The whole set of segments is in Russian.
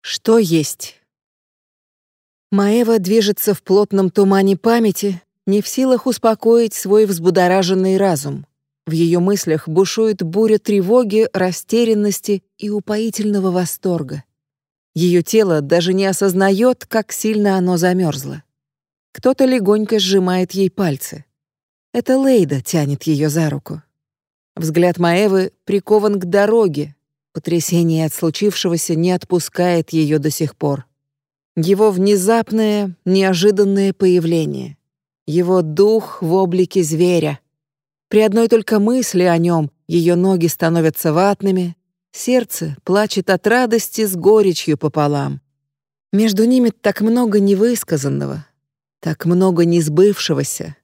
Что есть? Маева движется в плотном тумане памяти, не в силах успокоить свой взбудораженный разум. В ее мыслях бушует буря тревоги, растерянности и упоительного восторга. Ее тело даже не осознает, как сильно оно замерзло. Кто-то легонько сжимает ей пальцы. Это Лейда тянет ее за руку. Взгляд Маевы прикован к дороге. Потрясение от случившегося не отпускает ее до сих пор. Его внезапное, неожиданное появление. Его дух в облике зверя. При одной только мысли о нем ее ноги становятся ватными, сердце плачет от радости с горечью пополам. Между ними так много невысказанного, так много несбывшегося.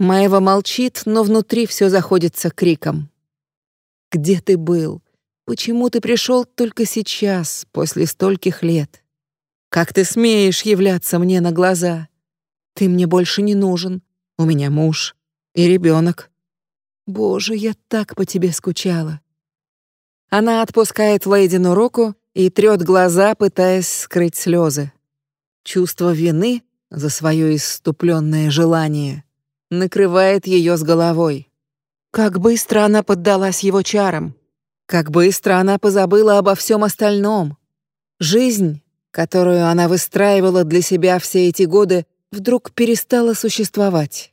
Маева молчит, но внутри все заходится криком. «Где ты был? Почему ты пришел только сейчас, после стольких лет? Как ты смеешь являться мне на глаза? Ты мне больше не нужен. У меня муж и ребенок. Боже, я так по тебе скучала. Она отпускает Лейдину руку и трёт глаза, пытаясь скрыть слезы. Чувство вины за свое иступленное желание накрывает ее с головой. Как быстро она поддалась его чарам. Как быстро она позабыла обо всем остальном. Жизнь, которую она выстраивала для себя все эти годы, вдруг перестала существовать.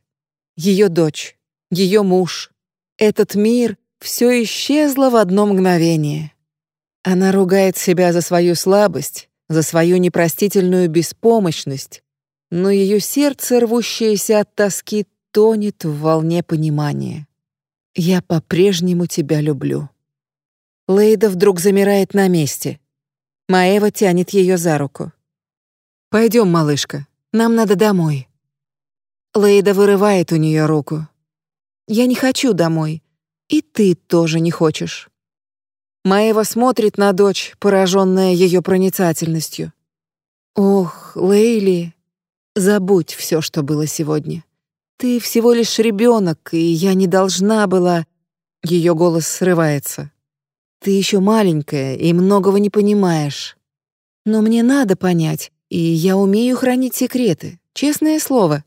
Ее дочь, ее муж, этот мир все исчезло в одно мгновение. Она ругает себя за свою слабость, за свою непростительную беспомощность, но ее сердце, рвущееся от тоски, тонет в волне понимания. «Я по-прежнему тебя люблю». Лейда вдруг замирает на месте. Маева тянет ее за руку. Пойдем, малышка, нам надо домой». Лейда вырывает у нее руку. «Я не хочу домой. И ты тоже не хочешь». Маева смотрит на дочь, пораженная ее проницательностью. «Ох, Лейли, забудь все, что было сегодня. Ты всего лишь ребенок, и я не должна была...» Ее голос срывается. «Ты еще маленькая и многого не понимаешь. Но мне надо понять, и я умею хранить секреты, честное слово».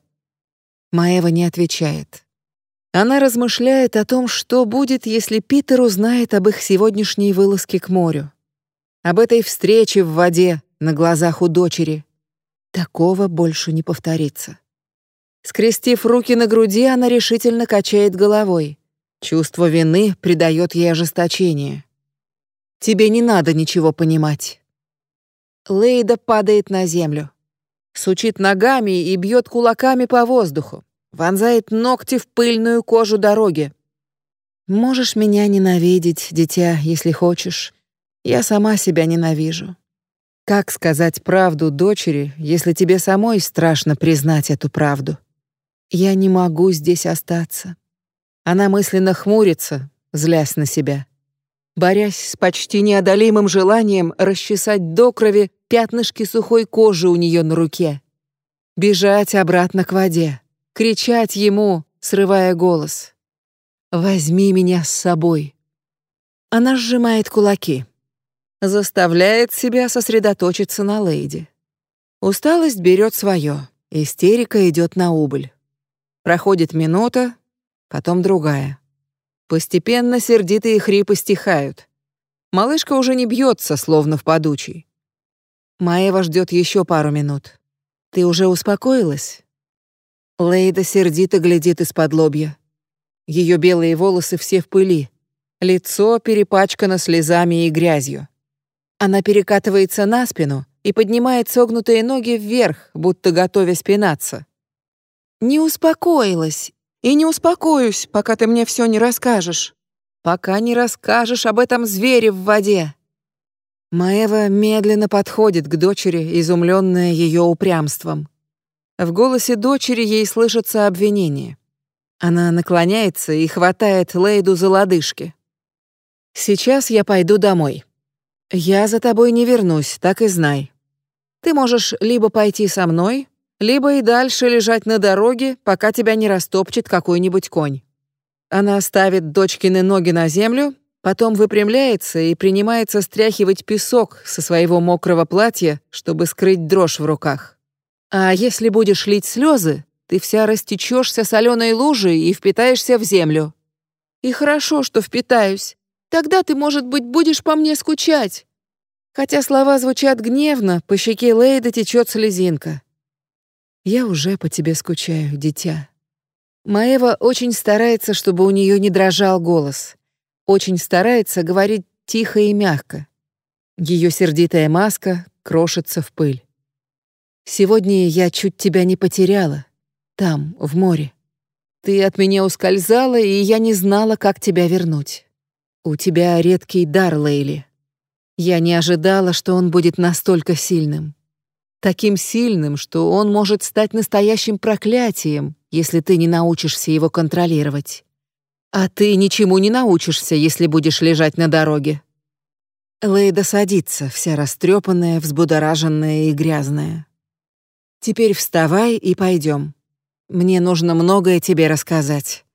Маева не отвечает. Она размышляет о том, что будет, если Питер узнает об их сегодняшней вылазке к морю. Об этой встрече в воде на глазах у дочери. Такого больше не повторится. Скрестив руки на груди, она решительно качает головой. Чувство вины придает ей ожесточение. «Тебе не надо ничего понимать». Лейда падает на землю. Сучит ногами и бьет кулаками по воздуху вонзает ногти в пыльную кожу дороги. Можешь меня ненавидеть, дитя, если хочешь. Я сама себя ненавижу. Как сказать правду дочери, если тебе самой страшно признать эту правду? Я не могу здесь остаться. Она мысленно хмурится, злясь на себя, борясь с почти неодолимым желанием расчесать до крови пятнышки сухой кожи у нее на руке, бежать обратно к воде кричать ему, срывая голос. «Возьми меня с собой». Она сжимает кулаки, заставляет себя сосредоточиться на Лейди. Усталость берет свое, истерика идет на убыль. Проходит минута, потом другая. Постепенно сердитые хрипы стихают. Малышка уже не бьется, словно в подучий. Маева ждет еще пару минут. «Ты уже успокоилась?» Лейда сердито глядит из-под лобья. Ее белые волосы все в пыли. Лицо перепачкано слезами и грязью. Она перекатывается на спину и поднимает согнутые ноги вверх, будто готовя спинаться. «Не успокоилась. И не успокоюсь, пока ты мне все не расскажешь. Пока не расскажешь об этом звере в воде». Маева медленно подходит к дочери, изумленная ее упрямством. В голосе дочери ей слышится обвинение. Она наклоняется и хватает Лейду за лодыжки. «Сейчас я пойду домой. Я за тобой не вернусь, так и знай. Ты можешь либо пойти со мной, либо и дальше лежать на дороге, пока тебя не растопчет какой-нибудь конь». Она ставит дочкины ноги на землю потом выпрямляется и принимается стряхивать песок со своего мокрого платья, чтобы скрыть дрожь в руках. А если будешь лить слезы, ты вся растечешься соленой лужей и впитаешься в землю. И хорошо, что впитаюсь. Тогда ты, может быть, будешь по мне скучать. Хотя слова звучат гневно, по щеке Лейда течет слезинка. Я уже по тебе скучаю, дитя. Маева очень старается, чтобы у нее не дрожал голос. Очень старается говорить тихо и мягко. Ее сердитая маска крошится в пыль. Сегодня я чуть тебя не потеряла. Там, в море. Ты от меня ускользала, и я не знала, как тебя вернуть. У тебя редкий дар, Лейли. Я не ожидала, что он будет настолько сильным. Таким сильным, что он может стать настоящим проклятием, если ты не научишься его контролировать. А ты ничему не научишься, если будешь лежать на дороге. Лейда садится, вся растрепанная, взбудораженная и грязная. Теперь вставай и пойдем. Мне нужно многое тебе рассказать.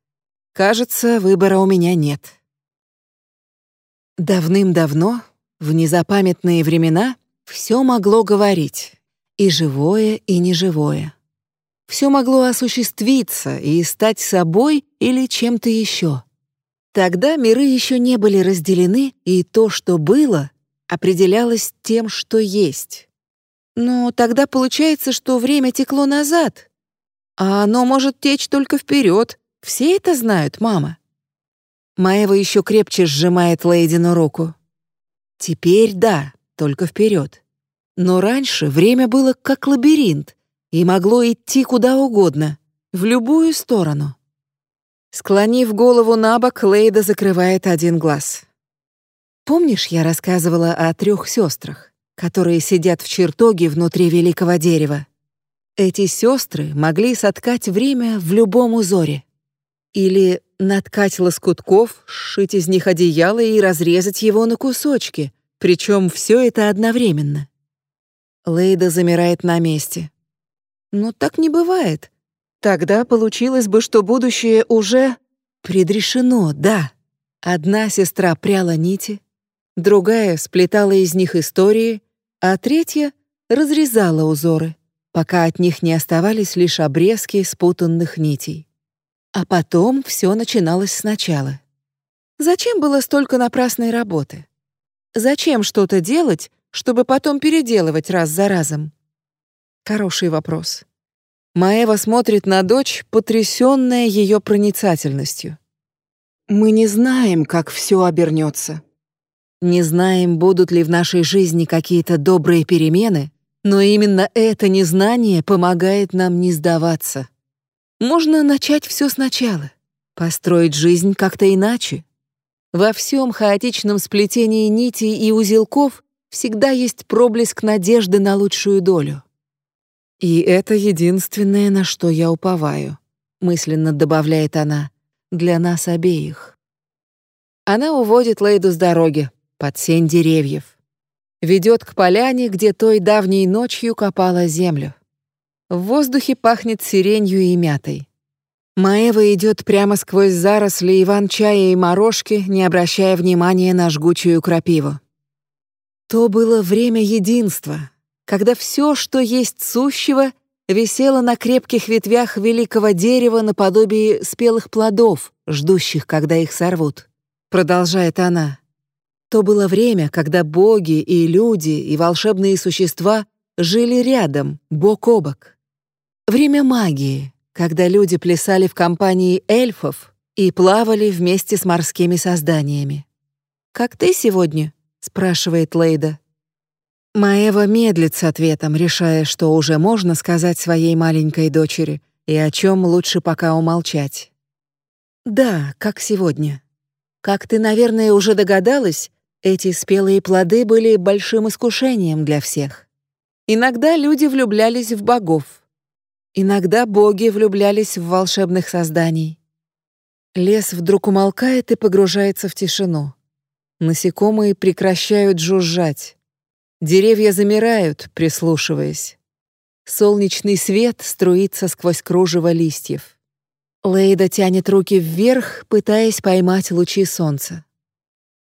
Кажется, выбора у меня нет. Давным-давно, в незапамятные времена, все могло говорить, и живое, и неживое. Все могло осуществиться и стать собой или чем-то еще. Тогда миры еще не были разделены, и то, что было, определялось тем, что есть. Но тогда получается, что время текло назад, а оно может течь только вперед. Все это знают, мама. Маева еще крепче сжимает Лейдину руку. Теперь да, только вперед. Но раньше время было как лабиринт и могло идти куда угодно, в любую сторону. Склонив голову на бок, Лейда закрывает один глаз. Помнишь, я рассказывала о трех сестрах, которые сидят в чертоге внутри великого дерева? Эти сестры могли соткать время в любом узоре. Или наткать лоскутков, сшить из них одеяло и разрезать его на кусочки, причем все это одновременно. Лейда замирает на месте. Но так не бывает. Тогда получилось бы, что будущее уже предрешено, да. Одна сестра пряла нити, другая сплетала из них истории, а третья разрезала узоры пока от них не оставались лишь обрезки спутанных нитей. А потом все начиналось сначала. Зачем было столько напрасной работы? Зачем что-то делать, чтобы потом переделывать раз за разом? Хороший вопрос. Маева смотрит на дочь, потрясённая ее проницательностью. Мы не знаем, как все обернется. Не знаем, будут ли в нашей жизни какие-то добрые перемены, но именно это незнание помогает нам не сдаваться. Можно начать все сначала, построить жизнь как-то иначе. Во всем хаотичном сплетении нитей и узелков всегда есть проблеск надежды на лучшую долю. И это единственное, на что я уповаю, мысленно добавляет она, для нас обеих. Она уводит Лейду с дороги, под сень деревьев ведет к поляне, где той давней ночью копала землю. В воздухе пахнет сиренью и мятой. Маева идет прямо сквозь заросли иван-чая и морожки, не обращая внимания на жгучую крапиву. То было время единства, когда все, что есть сущего, висело на крепких ветвях великого дерева наподобие спелых плодов, ждущих, когда их сорвут. Продолжает она. То было время, когда боги и люди и волшебные существа жили рядом, бок о бок. Время магии, когда люди плясали в компании эльфов и плавали вместе с морскими созданиями. «Как ты сегодня?» — спрашивает Лейда. Маева медлит с ответом, решая, что уже можно сказать своей маленькой дочери и о чем лучше пока умолчать. «Да, как сегодня. Как ты, наверное, уже догадалась, эти спелые плоды были большим искушением для всех. Иногда люди влюблялись в богов. Иногда боги влюблялись в волшебных созданий. Лес вдруг умолкает и погружается в тишину. Насекомые прекращают жужжать. Деревья замирают, прислушиваясь. Солнечный свет струится сквозь кружево листьев. Лейда тянет руки вверх, пытаясь поймать лучи солнца.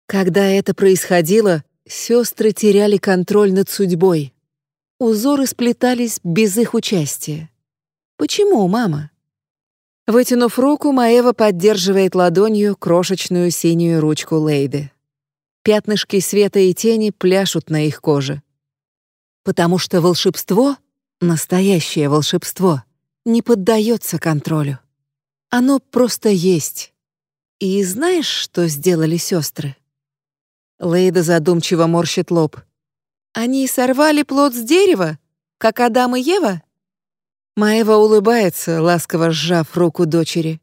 Когда это происходило, сестры теряли контроль над судьбой. Узоры сплетались без их участия. Почему, мама? Вытянув руку, Маева поддерживает ладонью крошечную синюю ручку Лейды. Пятнышки света и тени пляшут на их коже. Потому что волшебство, настоящее волшебство, не поддается контролю. Оно просто есть. И знаешь, что сделали сестры? Лейда задумчиво морщит лоб. Они сорвали плод с дерева, как Адам и Ева? Маева улыбается, ласково сжав руку дочери.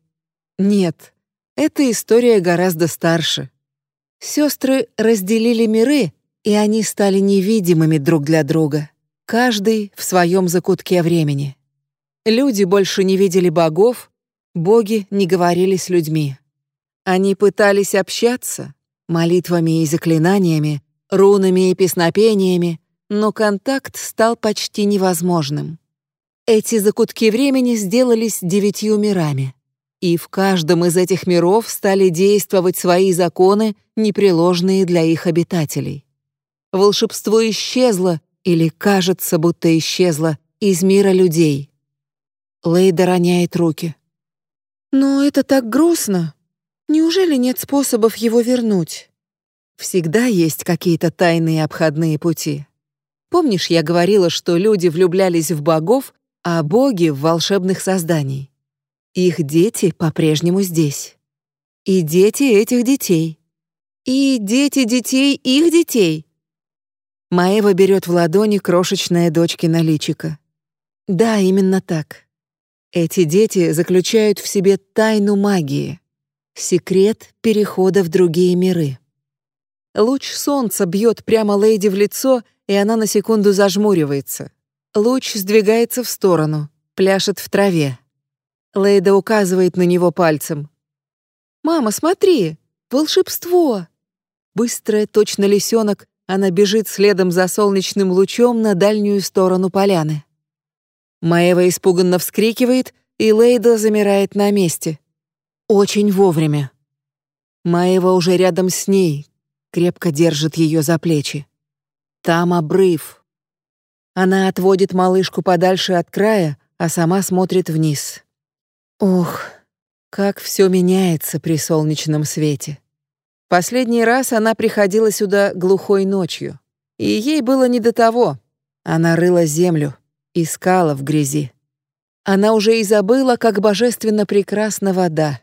Нет, эта история гораздо старше. Сестры разделили миры, и они стали невидимыми друг для друга, каждый в своем закутке времени. Люди больше не видели богов, боги не говорили с людьми. Они пытались общаться молитвами и заклинаниями, рунами и песнопениями, но контакт стал почти невозможным. Эти закутки времени сделались девятью мирами. И в каждом из этих миров стали действовать свои законы, непреложные для их обитателей. Волшебство исчезло, или кажется, будто исчезло, из мира людей. Лейда роняет руки. «Но это так грустно. Неужели нет способов его вернуть?» «Всегда есть какие-то тайные обходные пути. Помнишь, я говорила, что люди влюблялись в богов а боги в волшебных созданий. Их дети по-прежнему здесь. И дети этих детей. И дети детей их детей. Маева берет в ладони крошечное дочкино личико. Да, именно так. Эти дети заключают в себе тайну магии, секрет перехода в другие миры. Луч солнца бьет прямо леди в лицо, и она на секунду зажмуривается. Луч сдвигается в сторону, пляшет в траве. Лейда указывает на него пальцем. «Мама, смотри! Волшебство!» Быстрая, точно лисенок, она бежит следом за солнечным лучом на дальнюю сторону поляны. Маева испуганно вскрикивает, и Лейда замирает на месте. Очень вовремя. Маева уже рядом с ней, крепко держит ее за плечи. Там обрыв, она отводит малышку подальше от края, а сама смотрит вниз. Ох, как все меняется при солнечном свете. Последний раз она приходила сюда глухой ночью, и ей было не до того. Она рыла землю, искала в грязи. Она уже и забыла, как божественно прекрасна вода.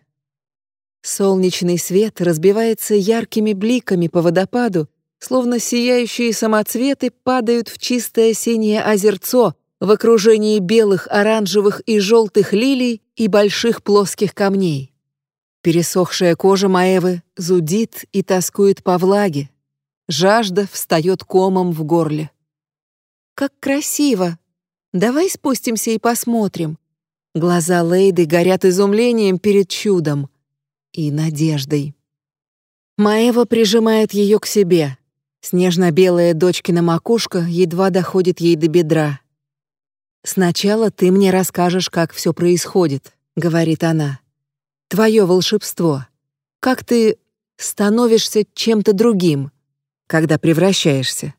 Солнечный свет разбивается яркими бликами по водопаду словно сияющие самоцветы падают в чистое синее озерцо в окружении белых, оранжевых и желтых лилий и больших плоских камней. Пересохшая кожа Маевы зудит и тоскует по влаге. Жажда встает комом в горле. «Как красиво! Давай спустимся и посмотрим». Глаза Лейды горят изумлением перед чудом и надеждой. Маева прижимает ее к себе — Снежно-белая дочкина макушка едва доходит ей до бедра. «Сначала ты мне расскажешь, как все происходит», — говорит она. «Твое волшебство. Как ты становишься чем-то другим, когда превращаешься?»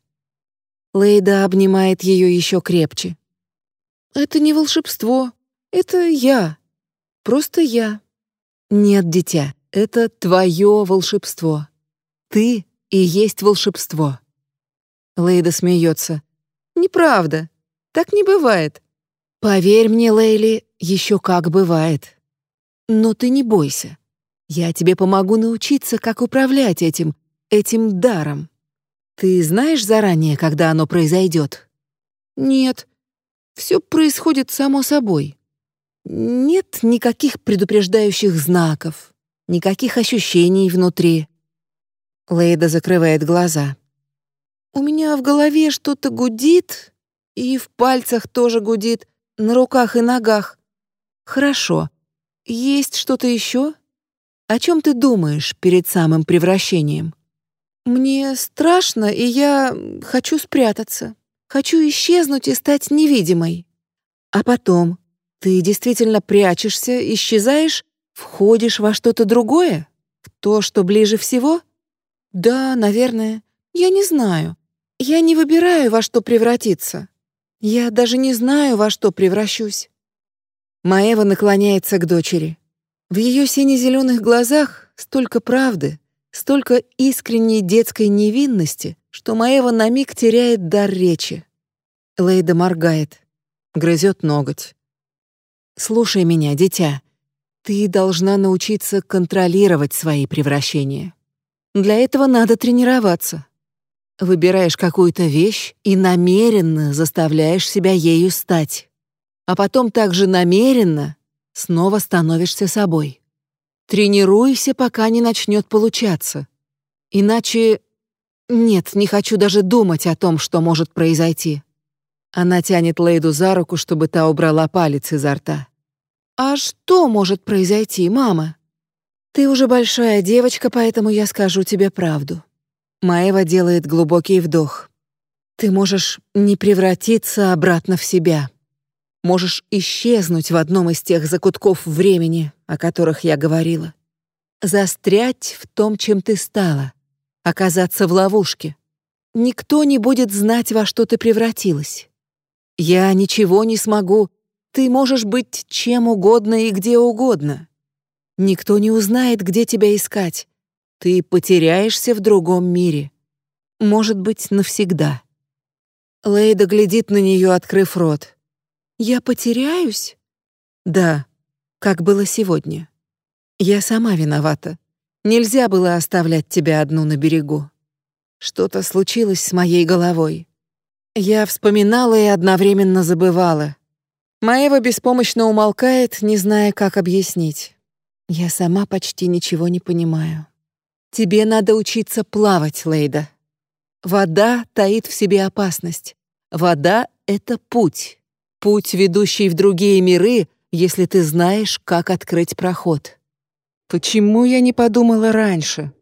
Лейда обнимает ее еще крепче. «Это не волшебство. Это я. Просто я». «Нет, дитя, это твое волшебство. Ты и есть волшебство. Лейда смеется. Неправда. Так не бывает. Поверь мне, Лейли, еще как бывает. Но ты не бойся. Я тебе помогу научиться, как управлять этим, этим даром. Ты знаешь заранее, когда оно произойдет? Нет. Все происходит само собой. Нет никаких предупреждающих знаков, никаких ощущений внутри. Лейда закрывает глаза. «У меня в голове что-то гудит, и в пальцах тоже гудит, на руках и ногах. Хорошо. Есть что-то еще? О чем ты думаешь перед самым превращением? Мне страшно, и я хочу спрятаться. Хочу исчезнуть и стать невидимой. А потом ты действительно прячешься, исчезаешь, входишь во что-то другое? В то, что ближе всего?» Да, наверное. Я не знаю. Я не выбираю, во что превратиться. Я даже не знаю, во что превращусь. Маева наклоняется к дочери. В ее сине-зеленых глазах столько правды, столько искренней детской невинности, что Маева на миг теряет дар речи. Лейда моргает, грызет ноготь. «Слушай меня, дитя. Ты должна научиться контролировать свои превращения. Для этого надо тренироваться. Выбираешь какую-то вещь и намеренно заставляешь себя ею стать. А потом также намеренно снова становишься собой. Тренируйся, пока не начнет получаться. Иначе... Нет, не хочу даже думать о том, что может произойти. Она тянет Лейду за руку, чтобы та убрала палец изо рта. «А что может произойти, мама?» «Ты уже большая девочка, поэтому я скажу тебе правду». Маева делает глубокий вдох. «Ты можешь не превратиться обратно в себя. Можешь исчезнуть в одном из тех закутков времени, о которых я говорила. Застрять в том, чем ты стала. Оказаться в ловушке. Никто не будет знать, во что ты превратилась. Я ничего не смогу. Ты можешь быть чем угодно и где угодно. Никто не узнает, где тебя искать. Ты потеряешься в другом мире. Может быть, навсегда. Лейда глядит на нее, открыв рот. «Я потеряюсь?» «Да, как было сегодня. Я сама виновата. Нельзя было оставлять тебя одну на берегу. Что-то случилось с моей головой. Я вспоминала и одновременно забывала. Маева беспомощно умолкает, не зная, как объяснить. Я сама почти ничего не понимаю. Тебе надо учиться плавать, Лейда. Вода таит в себе опасность. Вода — это путь. Путь, ведущий в другие миры, если ты знаешь, как открыть проход. Почему я не подумала раньше?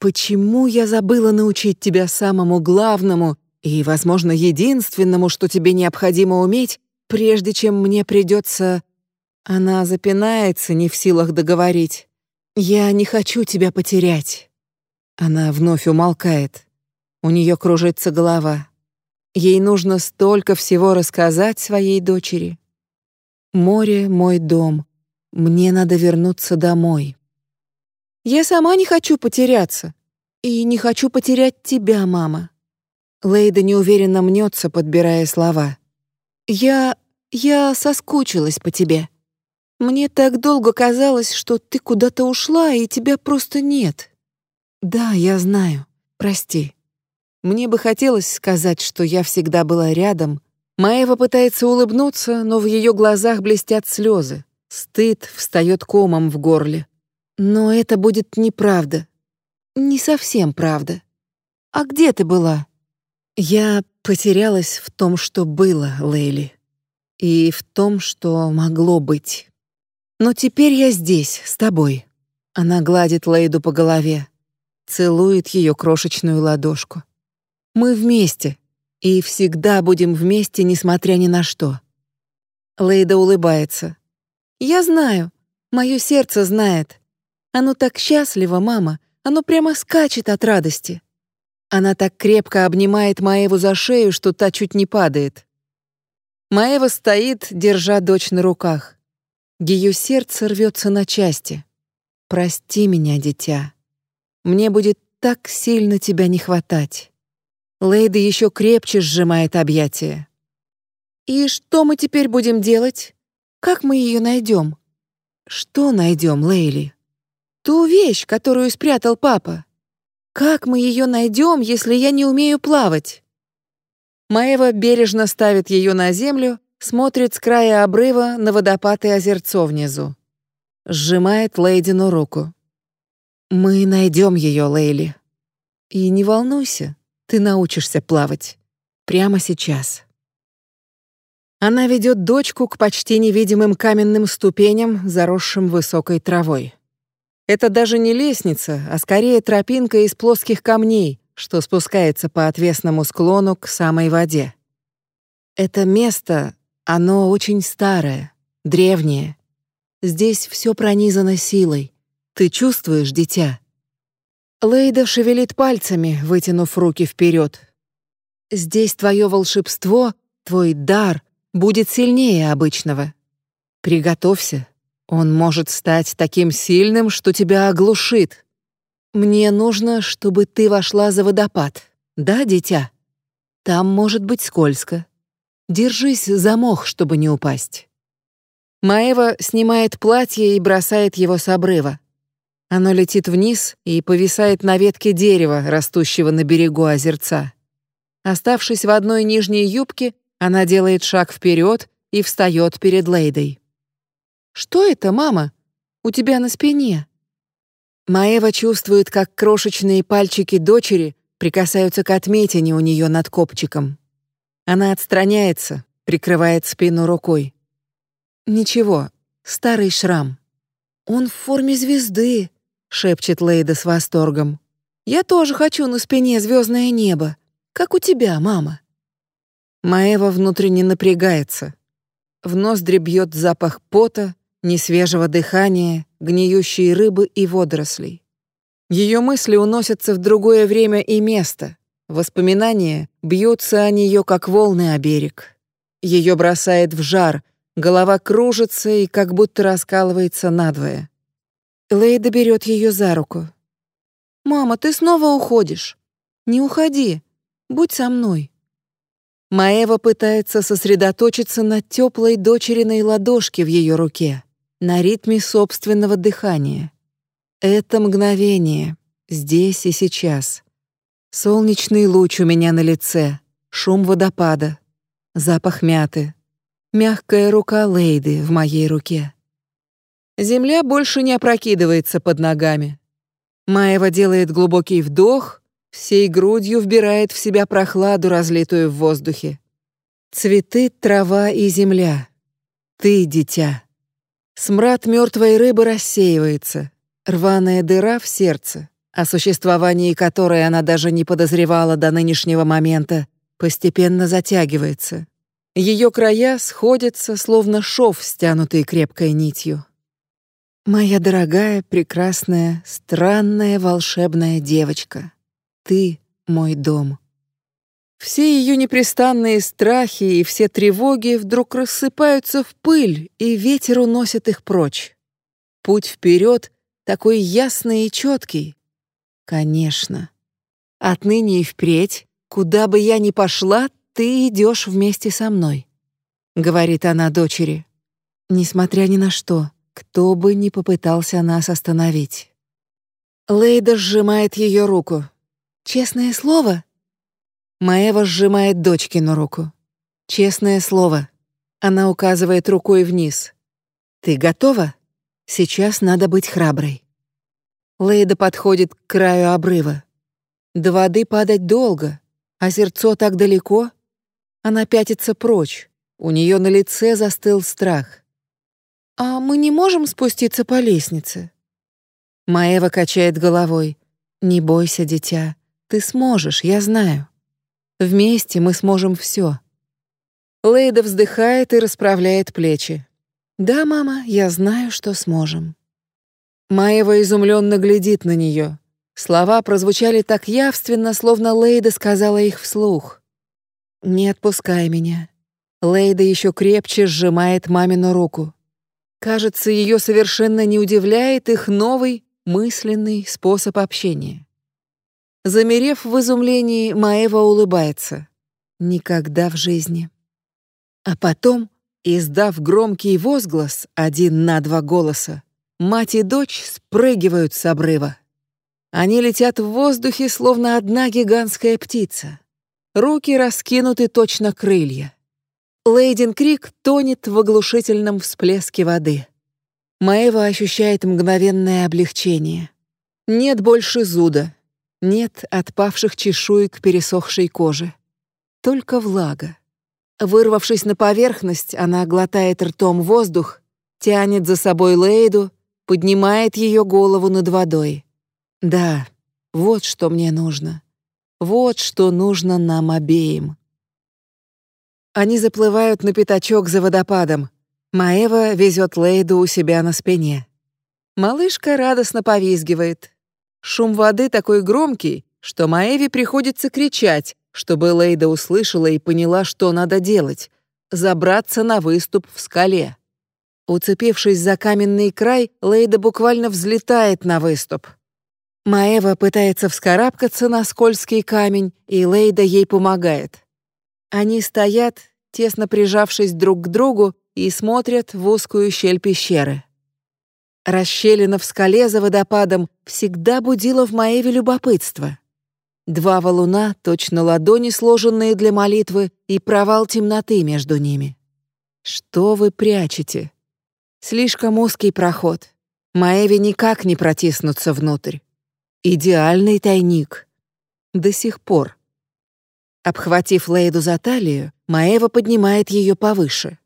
Почему я забыла научить тебя самому главному и, возможно, единственному, что тебе необходимо уметь, прежде чем мне придется... Она запинается, не в силах договорить. «Я не хочу тебя потерять». Она вновь умолкает. У нее кружится голова. Ей нужно столько всего рассказать своей дочери. «Море — мой дом. Мне надо вернуться домой». «Я сама не хочу потеряться. И не хочу потерять тебя, мама». Лейда неуверенно мнется, подбирая слова. «Я... я соскучилась по тебе». Мне так долго казалось, что ты куда-то ушла, и тебя просто нет. Да, я знаю. Прости. Мне бы хотелось сказать, что я всегда была рядом. Маева пытается улыбнуться, но в ее глазах блестят слезы. Стыд встает комом в горле. Но это будет неправда. Не совсем правда. А где ты была? Я потерялась в том, что было, Лейли. И в том, что могло быть. Но теперь я здесь, с тобой. Она гладит Лейду по голове, целует ее крошечную ладошку. Мы вместе и всегда будем вместе, несмотря ни на что. Лейда улыбается. Я знаю, мое сердце знает. Оно так счастливо, мама, оно прямо скачет от радости. Она так крепко обнимает Маеву за шею, что та чуть не падает. Маева стоит, держа дочь на руках. Ее сердце рвется на части. «Прости меня, дитя. Мне будет так сильно тебя не хватать». Лейда еще крепче сжимает объятия. «И что мы теперь будем делать? Как мы ее найдем?» «Что найдем, Лейли?» «Ту вещь, которую спрятал папа. Как мы ее найдем, если я не умею плавать?» Маева бережно ставит ее на землю смотрит с края обрыва на водопад и озерцо внизу. Сжимает Лейдину руку. «Мы найдем ее, Лейли. И не волнуйся, ты научишься плавать. Прямо сейчас». Она ведет дочку к почти невидимым каменным ступеням, заросшим высокой травой. Это даже не лестница, а скорее тропинка из плоских камней, что спускается по отвесному склону к самой воде. Это место оно очень старое, древнее. Здесь все пронизано силой. Ты чувствуешь, дитя? Лейда шевелит пальцами, вытянув руки вперед. Здесь твое волшебство, твой дар будет сильнее обычного. Приготовься, он может стать таким сильным, что тебя оглушит. Мне нужно, чтобы ты вошла за водопад. Да, дитя? Там может быть скользко. Держись за мох, чтобы не упасть. Маева снимает платье и бросает его с обрыва. Оно летит вниз и повисает на ветке дерева, растущего на берегу озерца. Оставшись в одной нижней юбке, она делает шаг вперед и встает перед Лейдой. «Что это, мама? У тебя на спине?» Маева чувствует, как крошечные пальчики дочери прикасаются к отметине у нее над копчиком. Она отстраняется, прикрывает спину рукой. «Ничего, старый шрам». «Он в форме звезды», — шепчет Лейда с восторгом. «Я тоже хочу на спине звездное небо, как у тебя, мама». Маева внутренне напрягается. В ноздри бьет запах пота, несвежего дыхания, гниющей рыбы и водорослей. Ее мысли уносятся в другое время и место. Воспоминания бьются о нее, как волны о берег. Ее бросает в жар, голова кружится и как будто раскалывается надвое. Лейда берет ее за руку. «Мама, ты снова уходишь. Не уходи. Будь со мной». Маева пытается сосредоточиться на теплой дочериной ладошке в ее руке на ритме собственного дыхания. Это мгновение, здесь и сейчас. Солнечный луч у меня на лице, шум водопада, запах мяты, мягкая рука Лейды в моей руке. Земля больше не опрокидывается под ногами. Маева делает глубокий вдох, всей грудью вбирает в себя прохладу, разлитую в воздухе. Цветы, трава и земля. Ты, дитя. Смрад мертвой рыбы рассеивается, рваная дыра в сердце, о существовании которой она даже не подозревала до нынешнего момента, постепенно затягивается. Ее края сходятся, словно шов, стянутый крепкой нитью. Моя дорогая, прекрасная, странная, волшебная девочка, ты мой дом. Все ее непрестанные страхи и все тревоги вдруг рассыпаются в пыль, и ветер уносит их прочь. Путь вперед такой ясный и четкий. Конечно. Отныне и впредь, куда бы я ни пошла, ты идешь вместе со мной, говорит она дочери. Несмотря ни на что, кто бы ни попытался нас остановить. Лейда сжимает ее руку. Честное слово, Маева сжимает дочкину руку. Честное слово. Она указывает рукой вниз. Ты готова? Сейчас надо быть храброй. Лейда подходит к краю обрыва. До воды падать долго, а озерцо так далеко. Она пятится прочь. У нее на лице застыл страх. «А мы не можем спуститься по лестнице?» Маева качает головой. «Не бойся, дитя. Ты сможешь, я знаю». Вместе мы сможем все. Лейда вздыхает и расправляет плечи. Да, мама, я знаю, что сможем. Маева изумленно глядит на нее. Слова прозвучали так явственно, словно Лейда сказала их вслух. Не отпускай меня. Лейда еще крепче сжимает мамину руку. Кажется, ее совершенно не удивляет их новый мысленный способ общения. Замерев в изумлении, Маева улыбается. Никогда в жизни. А потом, издав громкий возглас один на два голоса, мать и дочь спрыгивают с обрыва. Они летят в воздухе, словно одна гигантская птица. Руки раскинуты точно крылья. Лейдин Крик тонет в оглушительном всплеске воды. Маева ощущает мгновенное облегчение. Нет больше зуда, нет отпавших чешуек пересохшей кожи. Только влага. Вырвавшись на поверхность, она глотает ртом воздух, тянет за собой Лейду, поднимает ее голову над водой. Да, вот что мне нужно. Вот что нужно нам обеим. Они заплывают на пятачок за водопадом. Маева везет Лейду у себя на спине. Малышка радостно повизгивает. Шум воды такой громкий, что Маэви приходится кричать, чтобы Лейда услышала и поняла, что надо делать — забраться на выступ в скале. Уцепившись за каменный край, Лейда буквально взлетает на выступ. Маева пытается вскарабкаться на скользкий камень, и Лейда ей помогает. Они стоят, тесно прижавшись друг к другу, и смотрят в узкую щель пещеры. Расщелина в скале за водопадом всегда будила в Маеве любопытство. Два валуна, точно ладони, сложенные для молитвы, и провал темноты между ними. Что вы прячете? Слишком узкий проход. Маеве никак не протиснуться внутрь. Идеальный тайник. До сих пор. Обхватив Лейду за талию, Маева поднимает ее повыше.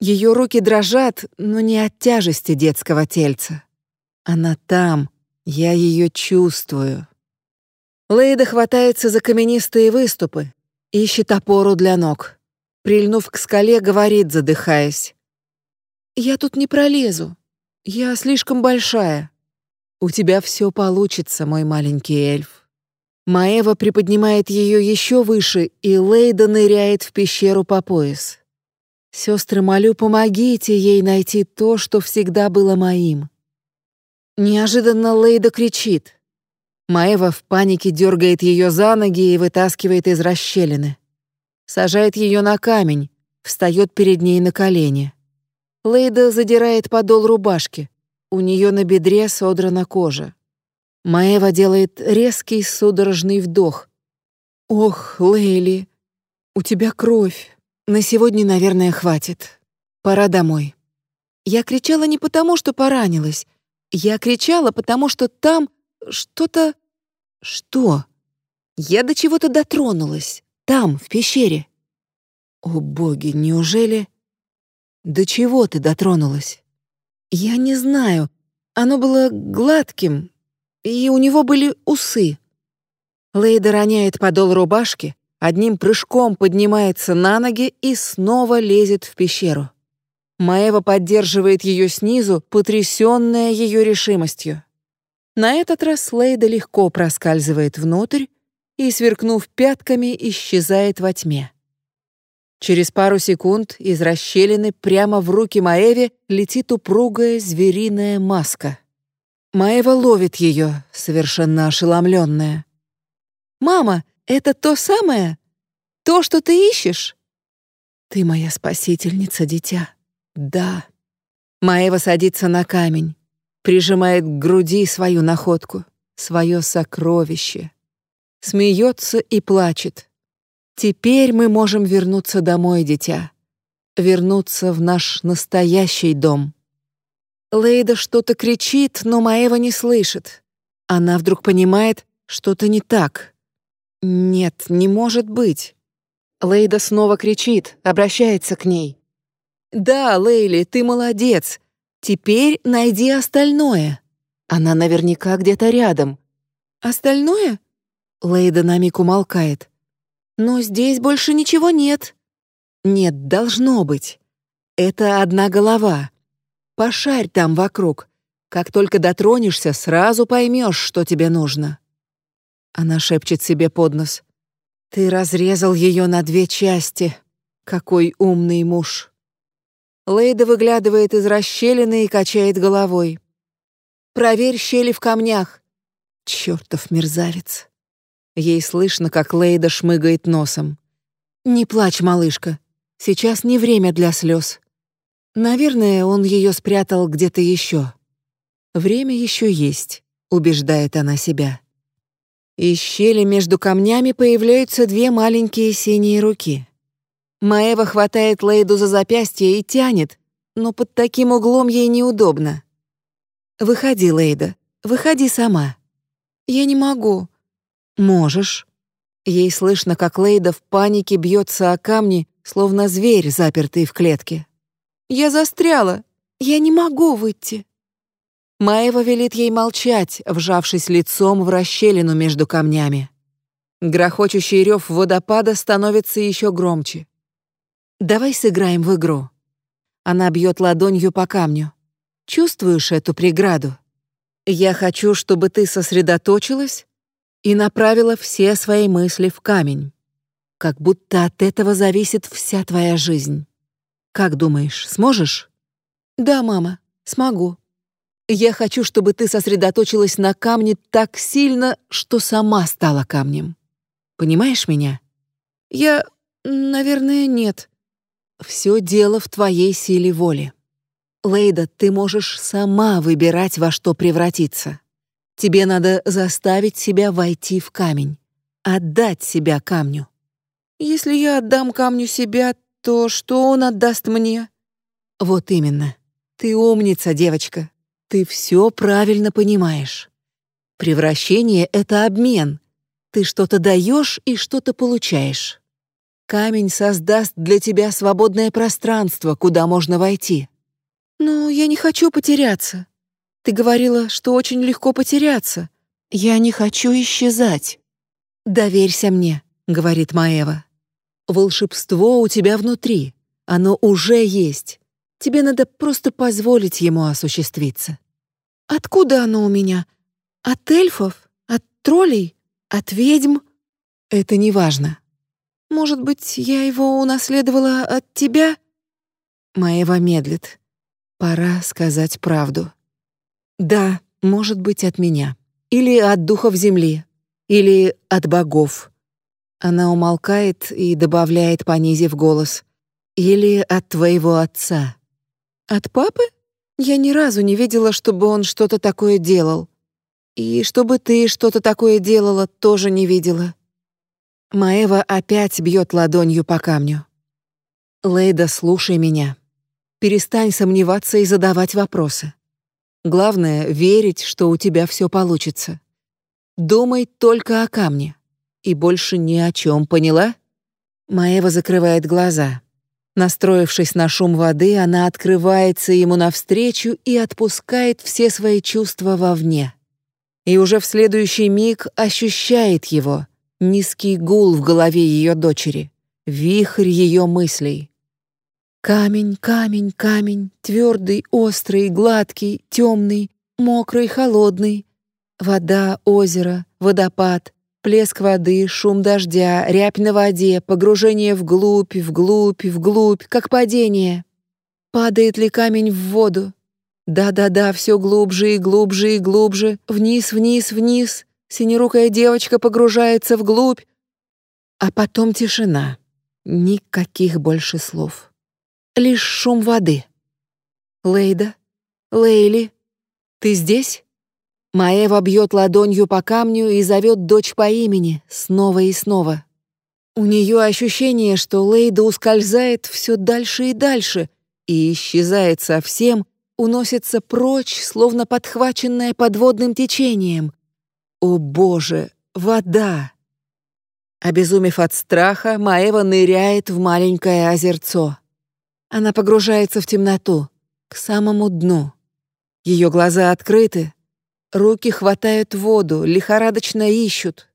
Ее руки дрожат, но не от тяжести детского тельца. Она там, я ее чувствую. Лейда хватается за каменистые выступы, ищет опору для ног. Прильнув к скале, говорит, задыхаясь. «Я тут не пролезу. Я слишком большая. У тебя все получится, мой маленький эльф». Маева приподнимает ее еще выше, и Лейда ныряет в пещеру по пояс. Сестры, молю, помогите ей найти то, что всегда было моим. Неожиданно Лейда кричит. Маева в панике дергает ее за ноги и вытаскивает из расщелины. Сажает ее на камень, встает перед ней на колени. Лейда задирает подол рубашки. У нее на бедре содрана кожа. Маева делает резкий судорожный вдох. «Ох, Лейли, у тебя кровь!» На сегодня, наверное, хватит. Пора домой. Я кричала не потому, что поранилась. Я кричала, потому что там что-то... Что? Я до чего-то дотронулась. Там, в пещере. О, боги, неужели... До чего ты дотронулась? Я не знаю. Оно было гладким, и у него были усы. Лейда роняет подол рубашки, одним прыжком поднимается на ноги и снова лезет в пещеру. Маева поддерживает ее снизу, потрясенная ее решимостью. На этот раз Лейда легко проскальзывает внутрь и, сверкнув пятками, исчезает во тьме. Через пару секунд из расщелины прямо в руки Маеве летит упругая звериная маска. Маева ловит ее, совершенно ошеломленная. «Мама, это то самое? То, что ты ищешь?» «Ты моя спасительница, дитя. Да». Маева садится на камень, прижимает к груди свою находку, свое сокровище. Смеется и плачет. «Теперь мы можем вернуться домой, дитя. Вернуться в наш настоящий дом». Лейда что-то кричит, но Маева не слышит. Она вдруг понимает, что-то не так. Нет, не может быть. Лейда снова кричит, обращается к ней. «Да, Лейли, ты молодец. Теперь найди остальное. Она наверняка где-то рядом». «Остальное?» Лейда на миг умолкает. «Но здесь больше ничего нет». «Нет, должно быть. Это одна голова. Пошарь там вокруг. Как только дотронешься, сразу поймешь, что тебе нужно». Она шепчет себе под нос. «Ты разрезал ее на две части. Какой умный муж!» Лейда выглядывает из расщелины и качает головой. «Проверь щели в камнях!» Чертов мерзавец!» Ей слышно, как Лейда шмыгает носом. «Не плачь, малышка. Сейчас не время для слез. Наверное, он ее спрятал где-то еще. Время еще есть», — убеждает она себя. Из щели между камнями появляются две маленькие синие руки. Маева хватает Лейду за запястье и тянет, но под таким углом ей неудобно. «Выходи, Лейда, выходи сама». «Я не могу». «Можешь». Ей слышно, как Лейда в панике бьется о камни, словно зверь, запертый в клетке. «Я застряла. Я не могу выйти». Маева велит ей молчать, вжавшись лицом в расщелину между камнями. Грохочущий рев водопада становится еще громче. «Давай сыграем в игру». Она бьет ладонью по камню. «Чувствуешь эту преграду?» Я хочу, чтобы ты сосредоточилась и направила все свои мысли в камень. Как будто от этого зависит вся твоя жизнь. Как думаешь, сможешь? Да, мама, смогу. Я хочу, чтобы ты сосредоточилась на камне так сильно, что сама стала камнем. Понимаешь меня? Я, наверное, нет. Все дело в твоей силе воли. Лейда, ты можешь сама выбирать, во что превратиться. Тебе надо заставить себя войти в камень, отдать себя камню. Если я отдам камню себя, то что он отдаст мне? Вот именно. Ты умница, девочка. Ты все правильно понимаешь. Превращение — это обмен. Ты что-то даешь и что-то получаешь. Камень создаст для тебя свободное пространство, куда можно войти. Но я не хочу потеряться. Ты говорила, что очень легко потеряться. Я не хочу исчезать. Доверься мне, говорит Маева. Волшебство у тебя внутри. Оно уже есть. Тебе надо просто позволить ему осуществиться. Откуда оно у меня? От эльфов? От троллей? От ведьм? Это не важно. Может быть, я его унаследовала от тебя? Маева медлит. Пора сказать правду. Да, может быть, от меня. Или от духов земли. Или от богов. Она умолкает и добавляет, понизив голос. Или от твоего отца. От папы? Я ни разу не видела, чтобы он что-то такое делал. И чтобы ты что-то такое делала, тоже не видела. Маева опять бьет ладонью по камню. Лейда, слушай меня. Перестань сомневаться и задавать вопросы. Главное — верить, что у тебя все получится. Думай только о камне. И больше ни о чем, поняла? Маева закрывает глаза. Настроившись на шум воды, она открывается ему навстречу и отпускает все свои чувства вовне. И уже в следующий миг ощущает его, низкий гул в голове ее дочери, вихрь ее мыслей. Камень, камень, камень, твердый, острый, гладкий, темный, мокрый, холодный. Вода, озеро, водопад, плеск воды, шум дождя, рябь на воде, погружение вглубь, вглубь, вглубь, как падение. Падает ли камень в воду? Да-да-да, все глубже и глубже и глубже, вниз, вниз, вниз. Синерукая девочка погружается вглубь. А потом тишина. Никаких больше слов лишь шум воды. «Лейда? Лейли? Ты здесь?» Маева бьет ладонью по камню и зовет дочь по имени снова и снова. У нее ощущение, что Лейда ускользает все дальше и дальше и исчезает совсем, уносится прочь, словно подхваченная подводным течением. О боже, вода! Обезумев от страха, Маева ныряет в маленькое озерцо. Она погружается в темноту, к самому дну. Ее глаза открыты, руки хватают воду, лихорадочно ищут.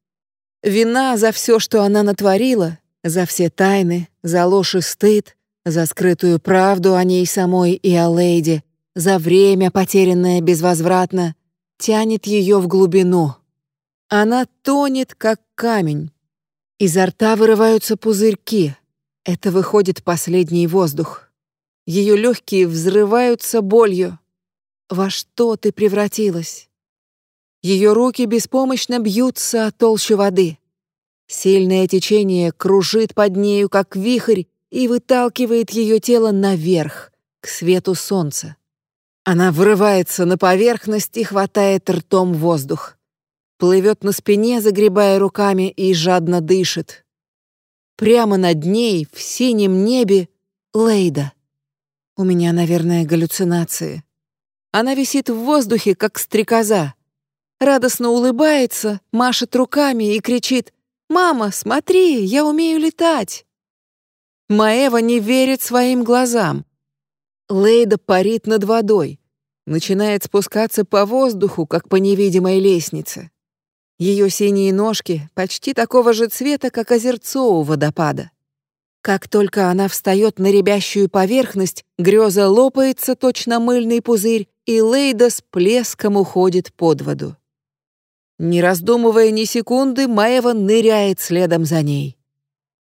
Вина за все, что она натворила, за все тайны, за ложь и стыд, за скрытую правду о ней самой и о Лейде, за время, потерянное безвозвратно, тянет ее в глубину. Она тонет, как камень. Изо рта вырываются пузырьки. Это выходит последний воздух. Ее легкие взрываются болью. Во что ты превратилась? Ее руки беспомощно бьются о толщу воды. Сильное течение кружит под нею, как вихрь, и выталкивает ее тело наверх, к свету солнца. Она врывается на поверхность и хватает ртом воздух. Плывет на спине, загребая руками, и жадно дышит. Прямо над ней, в синем небе, Лейда. У меня, наверное, галлюцинации. Она висит в воздухе, как стрекоза. Радостно улыбается, машет руками и кричит «Мама, смотри, я умею летать!» Маева не верит своим глазам. Лейда парит над водой, начинает спускаться по воздуху, как по невидимой лестнице. Ее синие ножки почти такого же цвета, как озерцо у водопада. Как только она встает на рябящую поверхность, греза лопается точно мыльный пузырь и Лейда с плеском уходит под воду. Не раздумывая ни секунды, Маева ныряет следом за ней.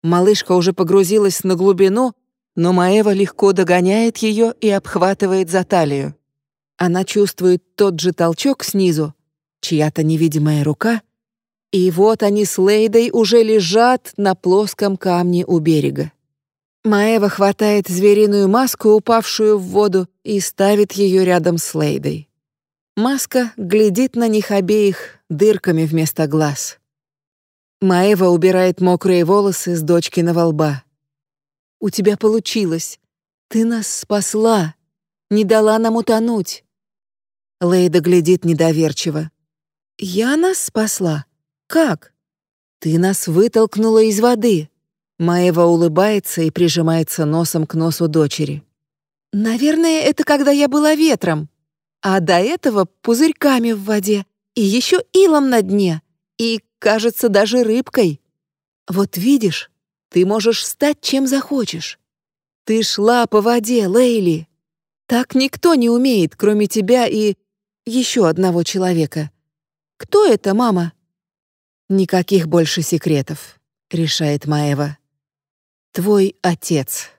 Малышка уже погрузилась на глубину, но Маева легко догоняет ее и обхватывает за талию. Она чувствует тот же толчок снизу, чья-то невидимая рука, и вот они с Лейдой уже лежат на плоском камне у берега. Маева хватает звериную маску, упавшую в воду, и ставит ее рядом с Лейдой. Маска глядит на них обеих дырками вместо глаз. Маева убирает мокрые волосы с дочкиного лба. «У тебя получилось. Ты нас спасла. Не дала нам утонуть». Лейда глядит недоверчиво. «Я нас спасла? Как?» «Ты нас вытолкнула из воды». Маева улыбается и прижимается носом к носу дочери. «Наверное, это когда я была ветром, а до этого пузырьками в воде и еще илом на дне, и, кажется, даже рыбкой. Вот видишь, ты можешь стать чем захочешь. Ты шла по воде, Лейли. Так никто не умеет, кроме тебя и еще одного человека. Кто это, мама?» «Никаких больше секретов», — решает Маева. «Твой отец».